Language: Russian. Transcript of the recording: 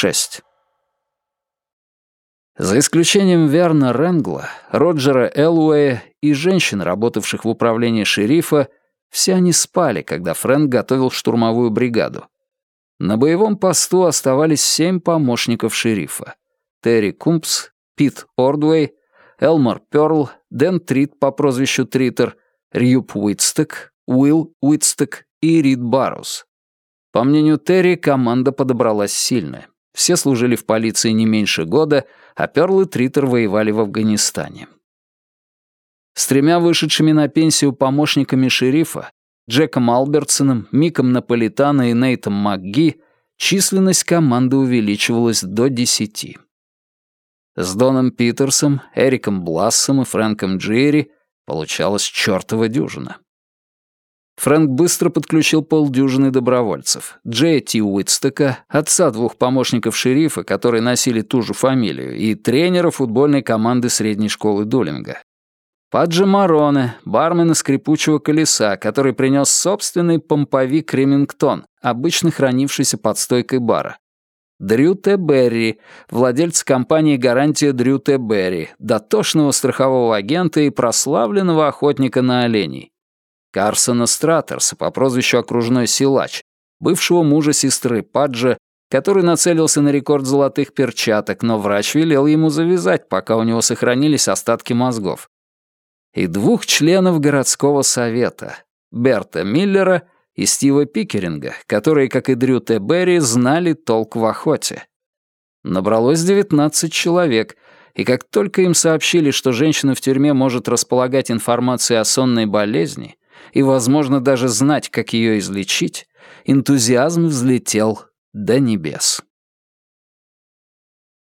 6. За исключением Верна Ренгла, Роджера Элуэя и женщин, работавших в управлении шерифа, все они спали, когда Фрэнк готовил штурмовую бригаду. На боевом посту оставались семь помощников шерифа. Терри Кумбс, Пит Ордвей, Элмор Пёрл, Дэн Трит по прозвищу Тритер, Рьюп Уитстек, Уилл Уитстек и Рид Барроуз. По мнению Терри, команда подобралась сильная. Все служили в полиции не меньше года, а Пёрл и Тритер воевали в Афганистане. С тремя вышедшими на пенсию помощниками шерифа, Джеком Албертсоном, Миком Наполитано и Нейтом МакГи, численность команды увеличивалась до десяти. С Доном Питерсом, Эриком Блассом и Фрэнком Джерри получалась чертова дюжина. Фрэнк быстро подключил полдюжины добровольцев. Джея Ти Уитстека, отца двух помощников шерифа, которые носили ту же фамилию, и тренера футбольной команды средней школы Дулинга. Паджа Мароне, бармена скрипучего колеса, который принес собственный помповик Ремингтон, обычно хранившийся под стойкой бара. Дрю Т. Берри, владельца компании «Гарантия Дрю Т. Берри», дотошного страхового агента и прославленного охотника на оленей. Карсона Стратерса по прозвищу Окружной Силач, бывшего мужа сестры Паджа, который нацелился на рекорд золотых перчаток, но врач велел ему завязать, пока у него сохранились остатки мозгов. И двух членов городского совета — Берта Миллера и Стива Пикеринга, которые, как и Дрю Т. Берри, знали толк в охоте. Набралось 19 человек, и как только им сообщили, что женщина в тюрьме может располагать информацией о сонной болезни, и, возможно, даже знать, как ее излечить, энтузиазм взлетел до небес.